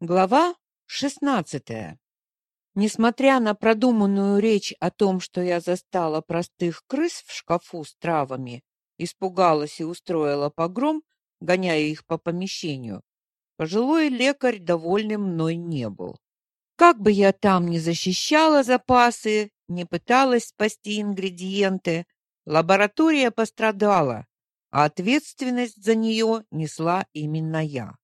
Глава шестнадцатая. Несмотря на продуманную речь о том, что я застала простых крыс в шкафу с травами, испугалась и устроила погром, гоняя их по помещению, пожилой лекарь довольным мной не был. Как бы я там ни защищала запасы, не пыталась спасти ингредиенты, лаборатория пострадала, а ответственность за нее несла именно я.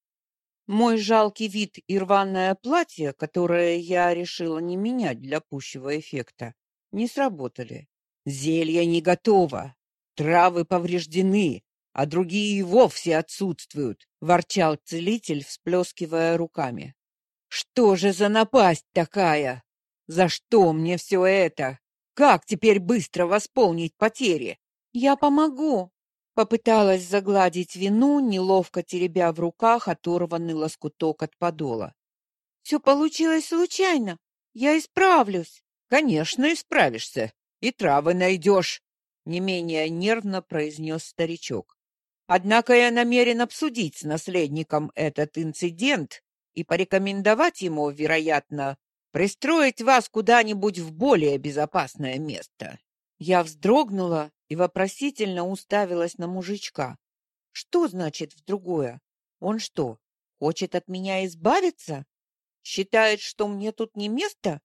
Мой жалкий вид и рваное платье, которое я решила не менять для пущего эффекта, не сработали. Зелье не готово, травы повреждены, а другие и вовсе отсутствуют, ворчал целитель, всплескивая руками. Что же за напасть такая? За что мне все это? Как теперь быстро восполнить потери? Я помогу, Попыталась загладить вину, неловко теребя в руках оторванный лоскуток от подола. «Все получилось случайно. Я исправлюсь». «Конечно, исправишься. И травы найдешь», — не менее нервно произнес старичок. «Однако я намерен обсудить с наследником этот инцидент и порекомендовать ему, вероятно, пристроить вас куда-нибудь в более безопасное место». Я вздрогнула и вопросительно уставилась на мужичка. Что значит в другое? Он что, хочет от меня избавиться? Считает, что мне тут не место?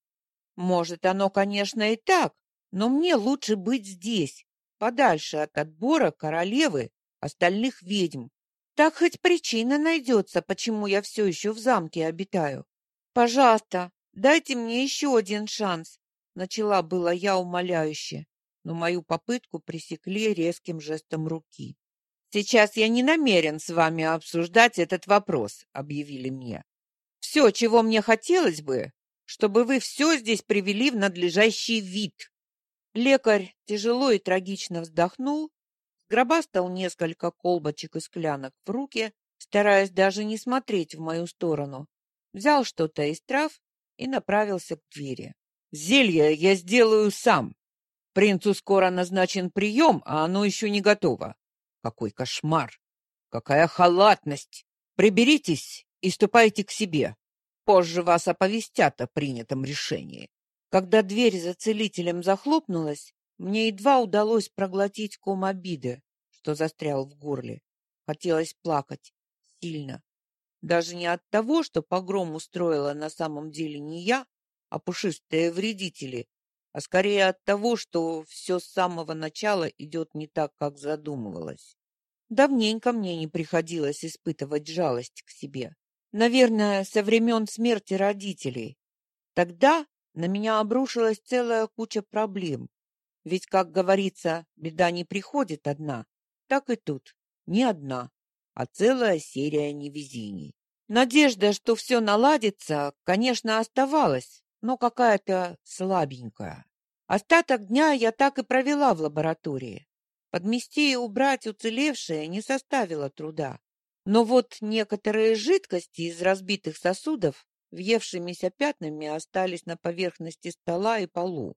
Может, оно, конечно, и так, но мне лучше быть здесь, подальше от отбора королевы, остальных ведьм. Так хоть причина найдется, почему я все еще в замке обитаю. Пожалуйста, дайте мне еще один шанс, начала была я умоляюще но мою попытку пресекли резким жестом руки. «Сейчас я не намерен с вами обсуждать этот вопрос», — объявили мне. «Все, чего мне хотелось бы, чтобы вы все здесь привели в надлежащий вид». Лекарь тяжело и трагично вздохнул, сгробастал несколько колбочек и склянок в руки, стараясь даже не смотреть в мою сторону, взял что-то из трав и направился к двери. «Зелье я сделаю сам», Принцу скоро назначен прием, а оно еще не готово. Какой кошмар! Какая халатность! Приберитесь и ступайте к себе. Позже вас оповестят о принятом решении. Когда дверь за целителем захлопнулась, мне едва удалось проглотить ком обиды, что застрял в горле. Хотелось плакать. Сильно. Даже не от того, что погром устроила на самом деле не я, а пушистые вредители, а скорее от того, что все с самого начала идет не так, как задумывалось. Давненько мне не приходилось испытывать жалость к себе. Наверное, со времен смерти родителей. Тогда на меня обрушилась целая куча проблем. Ведь, как говорится, беда не приходит одна. Так и тут. Не одна, а целая серия невезений. Надежда, что все наладится, конечно, оставалась, но какая-то слабенькая. Остаток дня я так и провела в лаборатории. Подмести и убрать уцелевшее не составило труда. Но вот некоторые жидкости из разбитых сосудов въевшимися пятнами остались на поверхности стола и полу.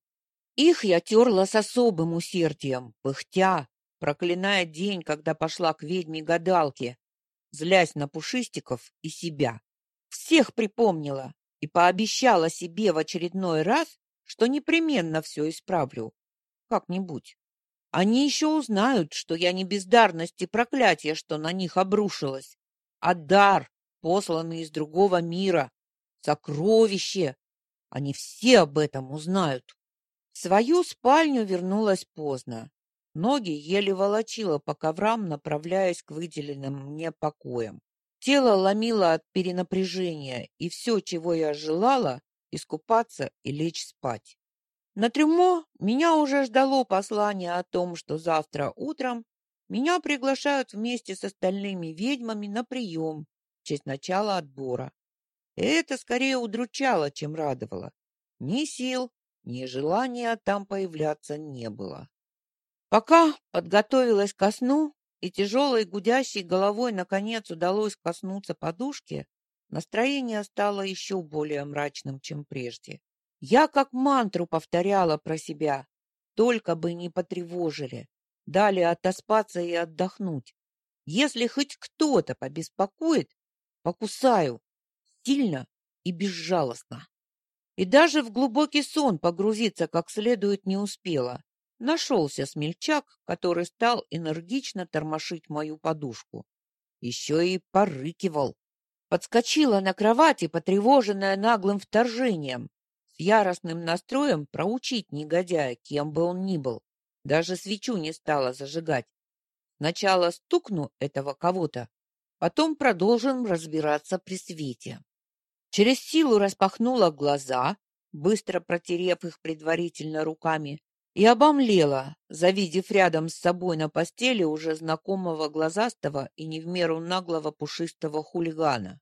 Их я терла с особым усердием, пыхтя, проклиная день, когда пошла к ведьме-гадалке, злясь на пушистиков и себя. Всех припомнила, и пообещала себе в очередной раз, что непременно все исправлю. Как-нибудь. Они еще узнают, что я не бездарность и проклятие, что на них обрушилось, а дар, посланный из другого мира, сокровище. Они все об этом узнают. В свою спальню вернулась поздно. Ноги еле волочила по коврам, направляясь к выделенным мне покоям. Тело ломило от перенапряжения, и все, чего я желала, искупаться и лечь спать. На трюмо меня уже ждало послание о том, что завтра утром меня приглашают вместе с остальными ведьмами на прием в честь начала отбора. Это скорее удручало, чем радовало. Ни сил, ни желания там появляться не было. Пока подготовилась ко сну, и тяжелой гудящей головой наконец удалось коснуться подушки, настроение стало еще более мрачным, чем прежде. Я как мантру повторяла про себя, только бы не потревожили, дали отоспаться и отдохнуть. Если хоть кто-то побеспокоит, покусаю. сильно и безжалостно. И даже в глубокий сон погрузиться как следует не успела. Нашелся смельчак, который стал энергично тормошить мою подушку. Еще и порыкивал. Подскочила на кровати, потревоженная наглым вторжением, с яростным настроем проучить негодяя, кем бы он ни был. Даже свечу не стала зажигать. Сначала стукну этого кого-то, потом продолжим разбираться при свете. Через силу распахнула глаза, быстро протерев их предварительно руками, и обомлела, завидев рядом с собой на постели уже знакомого глазастого и не в меру наглого пушистого хулигана.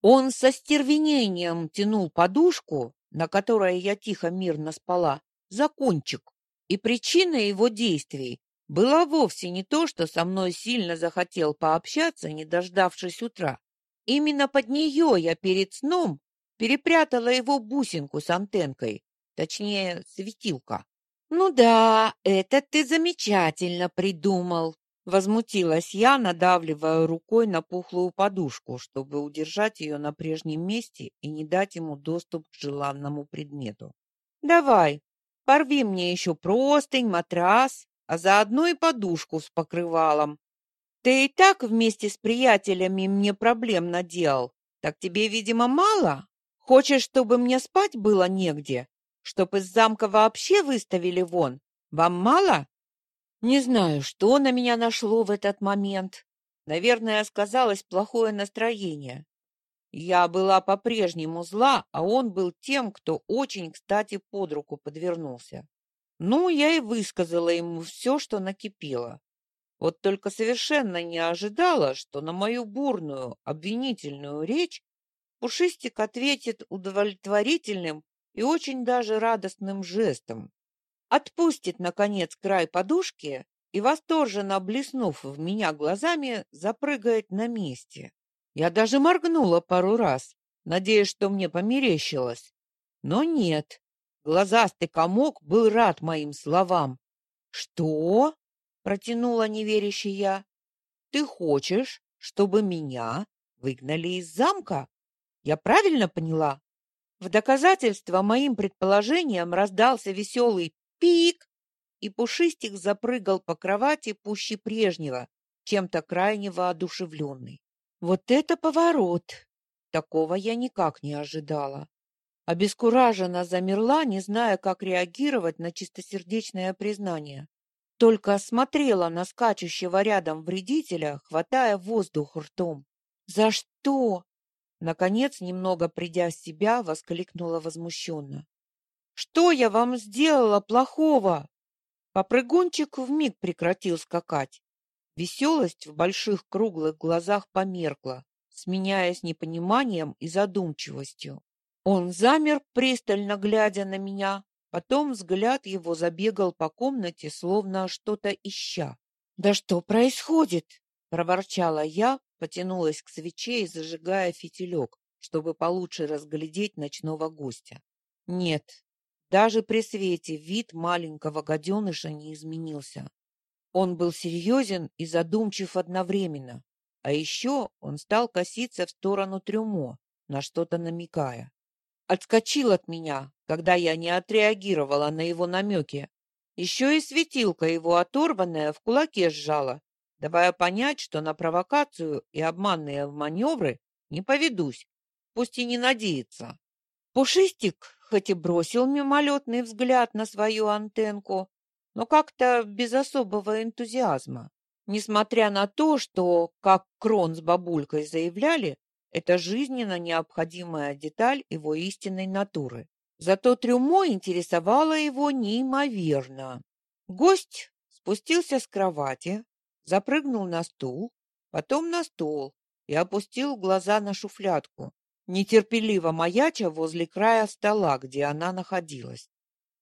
Он со стервенением тянул подушку, на которой я тихо мирно спала, за кончик, и причина его действий была вовсе не то, что со мной сильно захотел пообщаться, не дождавшись утра. Именно под нее я перед сном перепрятала его бусинку с антенкой, точнее, светилка. «Ну да, это ты замечательно придумал», — возмутилась я, надавливая рукой на пухлую подушку, чтобы удержать ее на прежнем месте и не дать ему доступ к желанному предмету. «Давай, порви мне еще простынь, матрас, а заодно и подушку с покрывалом. Ты и так вместе с приятелями мне проблем наделал, так тебе, видимо, мало? Хочешь, чтобы мне спать было негде?» Чтоб из замка вообще выставили вон. Вам мало? Не знаю, что на меня нашло в этот момент. Наверное, сказалось плохое настроение. Я была по-прежнему зла, а он был тем, кто очень, кстати, под руку подвернулся. Ну, я и высказала ему все, что накипело. Вот только совершенно не ожидала, что на мою бурную обвинительную речь Пушистик ответит удовлетворительным и очень даже радостным жестом. Отпустит, наконец, край подушки и, восторженно блеснув в меня глазами, запрыгает на месте. Я даже моргнула пару раз, надеясь, что мне померещилось. Но нет, глазастый комок был рад моим словам. «Что?» — протянула неверящая я. «Ты хочешь, чтобы меня выгнали из замка? Я правильно поняла?» В доказательство моим предположениям раздался веселый пик, и Пушистик запрыгал по кровати пуще прежнего, чем-то крайне воодушевленный. Вот это поворот! Такого я никак не ожидала. Обескураженно замерла, не зная, как реагировать на чистосердечное признание. Только смотрела на скачущего рядом вредителя, хватая воздух ртом. «За что? Наконец, немного придя в себя, воскликнула возмущенно. «Что я вам сделала плохого?» Попрыгунчик вмиг прекратил скакать. Веселость в больших круглых глазах померкла, сменяясь непониманием и задумчивостью. Он замер, пристально глядя на меня, потом взгляд его забегал по комнате, словно что-то ища. «Да что происходит?» — проворчала я, потянулась к свече и зажигая фитилек, чтобы получше разглядеть ночного гостя. Нет, даже при свете вид маленького гаденыша не изменился. Он был серьезен и задумчив одновременно, а еще он стал коситься в сторону трюмо, на что-то намекая. Отскочил от меня, когда я не отреагировала на его намеки. Еще и светилка его оторванная в кулаке сжала, давая понять, что на провокацию и обманные маневры не поведусь, пусть и не надеется. Пушистик хоть и бросил мимолетный взгляд на свою антенку, но как-то без особого энтузиазма, несмотря на то, что, как Крон с бабулькой заявляли, это жизненно необходимая деталь его истинной натуры. Зато трюмо интересовало его неимоверно. Гость спустился с кровати, запрыгнул на стул, потом на стол и опустил глаза на шуфлядку, нетерпеливо маяча возле края стола, где она находилась.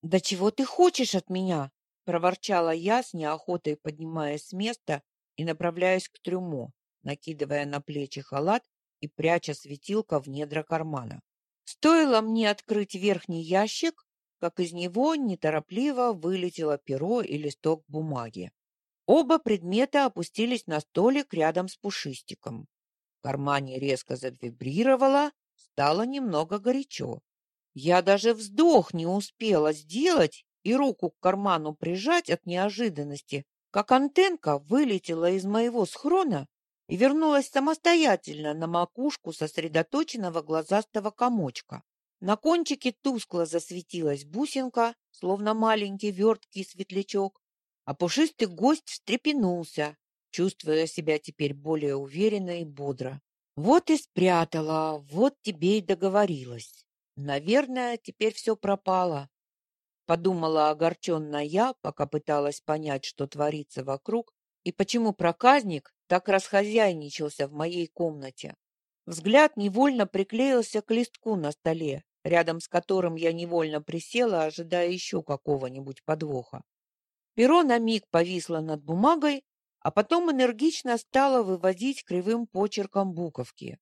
«Да чего ты хочешь от меня?» — проворчала я с неохотой, поднимаясь с места и направляясь к трюмо, накидывая на плечи халат и пряча светилка в недра кармана. Стоило мне открыть верхний ящик, как из него неторопливо вылетело перо и листок бумаги. Оба предмета опустились на столик рядом с пушистиком. В кармане резко завибрировало, стало немного горячо. Я даже вздох не успела сделать и руку к карману прижать от неожиданности, как антенка вылетела из моего схрона и вернулась самостоятельно на макушку сосредоточенного глазастого комочка. На кончике тускло засветилась бусинка, словно маленький верткий светлячок, а пушистый гость встрепенулся, чувствуя себя теперь более уверенно и бодро. Вот и спрятала, вот тебе и договорилась. Наверное, теперь все пропало. Подумала огорченно я, пока пыталась понять, что творится вокруг и почему проказник так расхозяйничался в моей комнате. Взгляд невольно приклеился к листку на столе, рядом с которым я невольно присела, ожидая еще какого-нибудь подвоха. Перо на миг повисло над бумагой, а потом энергично стало выводить кривым почерком буковки.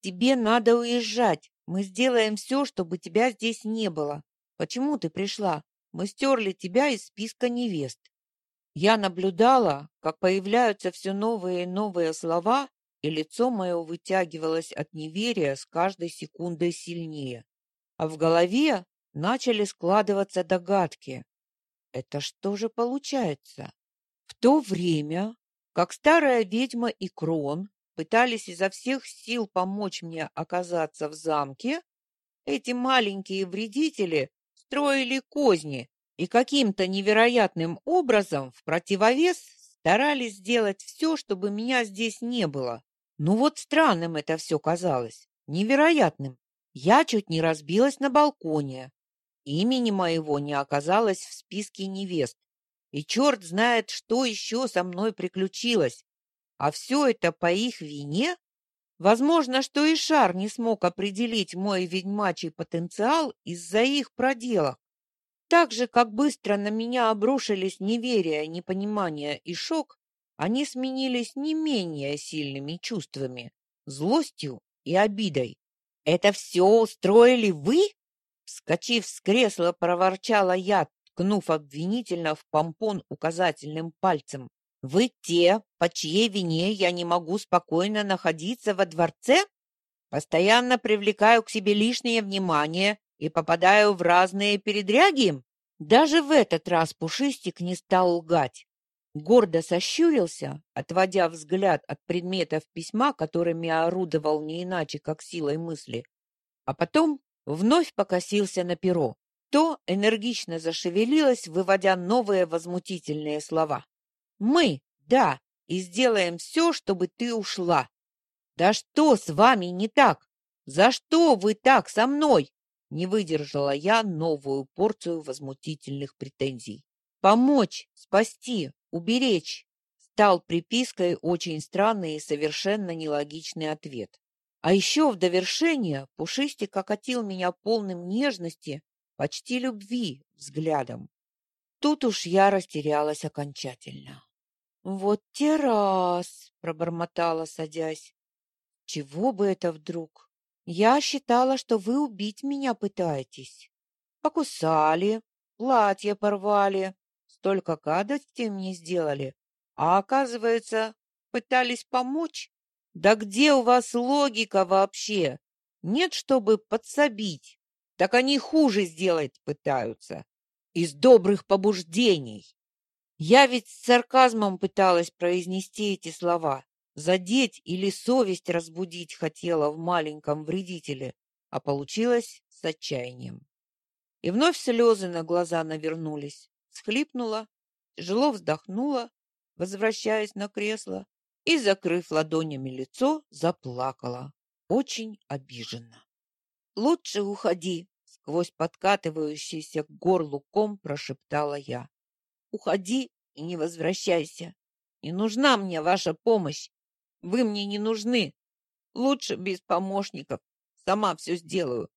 «Тебе надо уезжать. Мы сделаем все, чтобы тебя здесь не было. Почему ты пришла? Мы стерли тебя из списка невест». Я наблюдала, как появляются все новые и новые слова, и лицо мое вытягивалось от неверия с каждой секундой сильнее. А в голове начали складываться догадки. Это что же получается? В то время, как старая ведьма и Крон пытались изо всех сил помочь мне оказаться в замке, эти маленькие вредители строили козни и каким-то невероятным образом в противовес старались сделать все, чтобы меня здесь не было. Ну вот странным это все казалось, невероятным. Я чуть не разбилась на балконе. Имени моего не оказалось в списке невест. И черт знает, что еще со мной приключилось. А все это по их вине? Возможно, что и Шар не смог определить мой ведьмачий потенциал из-за их проделок. Так же, как быстро на меня обрушились неверие, непонимание и шок, они сменились не менее сильными чувствами, злостью и обидой. «Это все устроили вы?» Вскочив с кресла, проворчала я, ткнув обвинительно в помпон указательным пальцем. «Вы те, по чьей вине я не могу спокойно находиться во дворце? Постоянно привлекаю к себе лишнее внимание и попадаю в разные передряги?» Даже в этот раз Пушистик не стал лгать. Гордо сощурился, отводя взгляд от предметов письма, которыми орудовал не иначе, как силой мысли, а потом вновь покосился на перо. То энергично зашевелилось, выводя новые возмутительные слова. «Мы, да, и сделаем все, чтобы ты ушла». «Да что с вами не так? За что вы так со мной?» Не выдержала я новую порцию возмутительных претензий. «Помочь, спасти, уберечь» стал припиской очень странный и совершенно нелогичный ответ. А еще в довершение Пушистик окатил меня полным нежности, почти любви взглядом. Тут уж я растерялась окончательно. «Вот те раз!» — пробормотала, садясь. «Чего бы это вдруг? Я считала, что вы убить меня пытаетесь. Покусали, платье порвали, столько гадости мне сделали, а оказывается, пытались помочь. Да где у вас логика вообще? Нет, чтобы подсобить. Так они хуже сделать пытаются. Из добрых побуждений. Я ведь с сарказмом пыталась произнести эти слова. Задеть или совесть разбудить хотела в маленьком вредителе, а получилось с отчаянием. И вновь слезы на глаза навернулись схлипнула, тяжело вздохнула, возвращаясь на кресло, и, закрыв ладонями лицо, заплакала, очень обиженно. «Лучше уходи!» — сквозь подкатывающийся к горлу ком прошептала я. «Уходи и не возвращайся. Не нужна мне ваша помощь. Вы мне не нужны. Лучше без помощников. Сама все сделаю.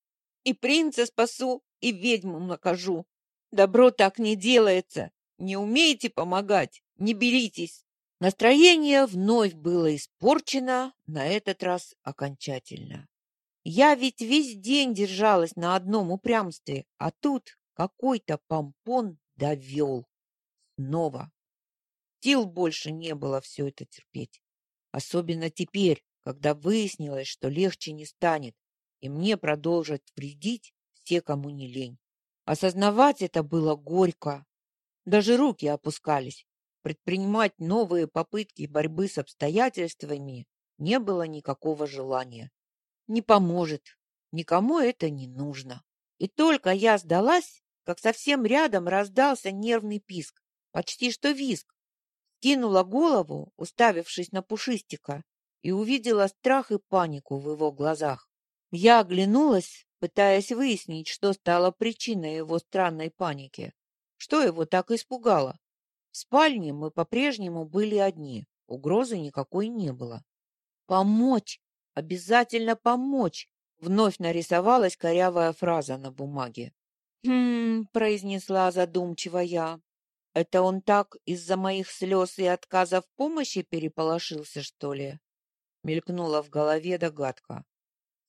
И принца спасу, и ведьму накажу. Добро так не делается. Не умеете помогать? Не беритесь. Настроение вновь было испорчено, на этот раз окончательно. Я ведь весь день держалась на одном упрямстве, а тут какой-то помпон довел. Снова. Сил больше не было все это терпеть. Особенно теперь, когда выяснилось, что легче не станет. и мне продолжат вредить все, кому не лень. Осознавать это было горько. Даже руки опускались. Предпринимать новые попытки борьбы с обстоятельствами не было никакого желания. Не поможет. Никому это не нужно. И только я сдалась, как совсем рядом раздался нервный писк, почти что визг. Кинула голову, уставившись на Пушистика, и увидела страх и панику в его глазах. Я оглянулась, пытаясь выяснить, что стало причиной его странной паники. Что его так испугало? В спальне мы по-прежнему были одни, угрозы никакой не было. «Помочь! Обязательно помочь!» Вновь нарисовалась корявая фраза на бумаге. «Хм...» — произнесла задумчиво я. «Это он так из-за моих слез и отказов помощи переполошился, что ли?» Мелькнула в голове догадка.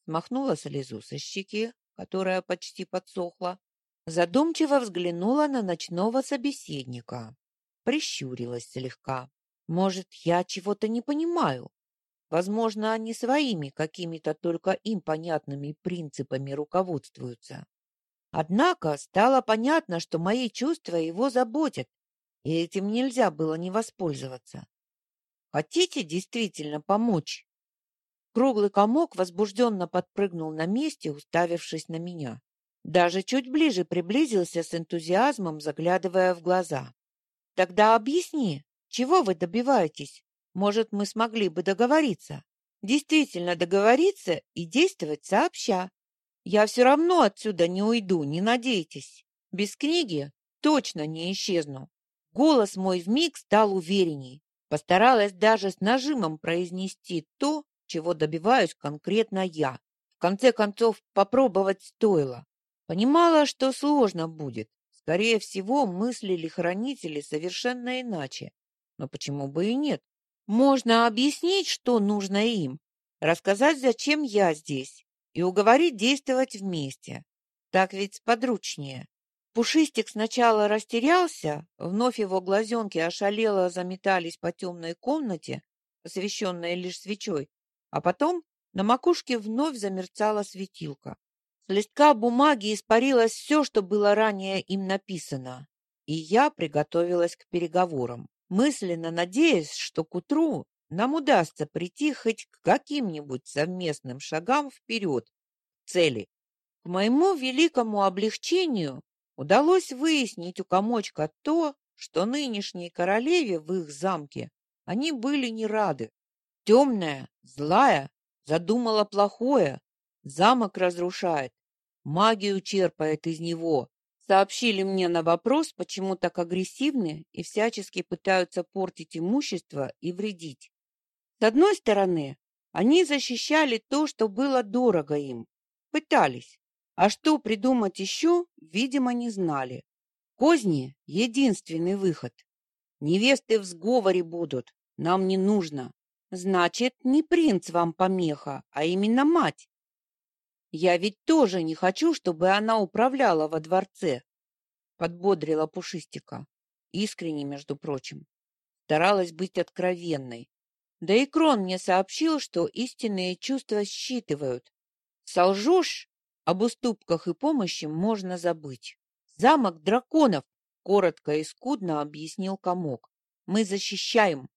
Смахнула слезу со щеки, которая почти подсохла. Задумчиво взглянула на ночного собеседника. Прищурилась слегка. «Может, я чего-то не понимаю?» Возможно, они своими какими-то только им понятными принципами руководствуются. Однако стало понятно, что мои чувства его заботят, и этим нельзя было не воспользоваться. Хотите действительно помочь? Круглый комок возбужденно подпрыгнул на месте, уставившись на меня. Даже чуть ближе приблизился с энтузиазмом, заглядывая в глаза. Тогда объясни, чего вы добиваетесь? Может, мы смогли бы договориться? Действительно договориться и действовать сообща. Я все равно отсюда не уйду, не надейтесь. Без книги точно не исчезну. Голос мой вмиг стал уверенней. Постаралась даже с нажимом произнести то, чего добиваюсь конкретно я. В конце концов, попробовать стоило. Понимала, что сложно будет. Скорее всего, мыслили хранители совершенно иначе. Но почему бы и нет? Можно объяснить, что нужно им, рассказать, зачем я здесь, и уговорить действовать вместе. Так ведь сподручнее. Пушистик сначала растерялся, вновь его глазенки ошалело заметались по темной комнате, освещенной лишь свечой, а потом на макушке вновь замерцала светилка. Листка бумаги испарилось все, что было ранее им написано, и я приготовилась к переговорам мысленно надеясь, что к утру нам удастся прийти хоть к каким-нибудь совместным шагам вперед, цели. К моему великому облегчению удалось выяснить у комочка то, что нынешней королеве в их замке они были не рады. Темная, злая, задумала плохое, замок разрушает, магию черпает из него, Сообщили мне на вопрос, почему так агрессивны и всячески пытаются портить имущество и вредить. С одной стороны, они защищали то, что было дорого им. Пытались. А что придумать еще, видимо, не знали. Козни — единственный выход. Невесты в сговоре будут. Нам не нужно. Значит, не принц вам помеха, а именно мать. Я ведь тоже не хочу, чтобы она управляла во дворце. Подбодрила Пушистика. Искренне, между прочим. Старалась быть откровенной. Да и Крон мне сообщил, что истинные чувства считывают. Солжешь, об уступках и помощи можно забыть. Замок драконов, коротко и скудно объяснил Комок. Мы защищаем.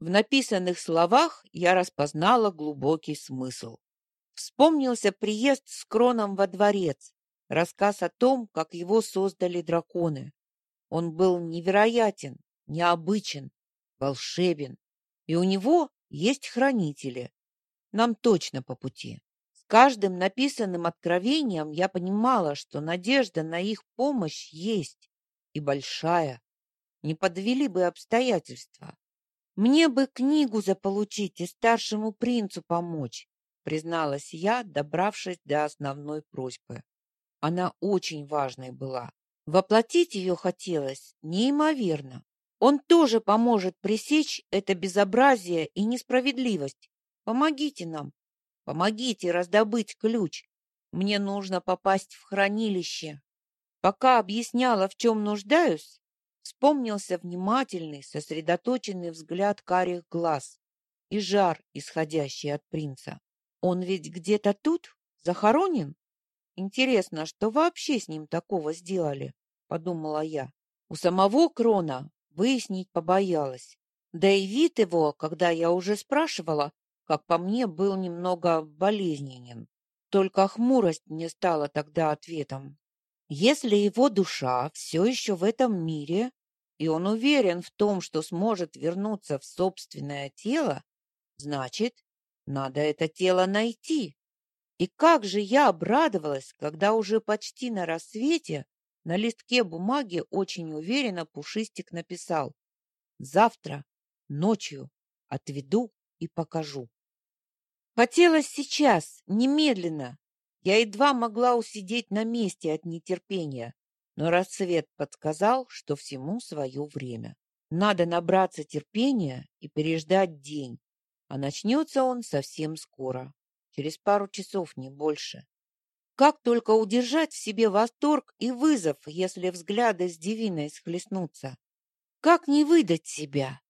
В написанных словах я распознала глубокий смысл. Вспомнился приезд с Кроном во дворец, рассказ о том, как его создали драконы. Он был невероятен, необычен, волшебен, и у него есть хранители. Нам точно по пути. С каждым написанным откровением я понимала, что надежда на их помощь есть, и большая. Не подвели бы обстоятельства. Мне бы книгу заполучить и старшему принцу помочь призналась я, добравшись до основной просьбы. Она очень важной была. Воплотить ее хотелось неимоверно. Он тоже поможет пресечь это безобразие и несправедливость. Помогите нам. Помогите раздобыть ключ. Мне нужно попасть в хранилище. Пока объясняла, в чем нуждаюсь, вспомнился внимательный, сосредоточенный взгляд карих глаз и жар, исходящий от принца. Он ведь где-то тут, Захоронен? Интересно, что вообще с ним такого сделали, подумала я. У самого Крона выяснить побоялась. Да и вид его, когда я уже спрашивала, как по мне, был немного болезненен. Только хмурость мне стала тогда ответом. Если его душа все еще в этом мире, и он уверен в том, что сможет вернуться в собственное тело, значит, надо это тело найти. И как же я обрадовалась, когда уже почти на рассвете на листке бумаги очень уверенно Пушистик написал «Завтра, ночью, отведу и покажу». Хотелось сейчас, немедленно. Я едва могла усидеть на месте от нетерпения, но рассвет подсказал, что всему свое время. Надо набраться терпения и переждать день, а начнется он совсем скоро, через пару часов, не больше. Как только удержать в себе восторг и вызов, если взгляды с Дивиной схлестнутся? Как не выдать себя?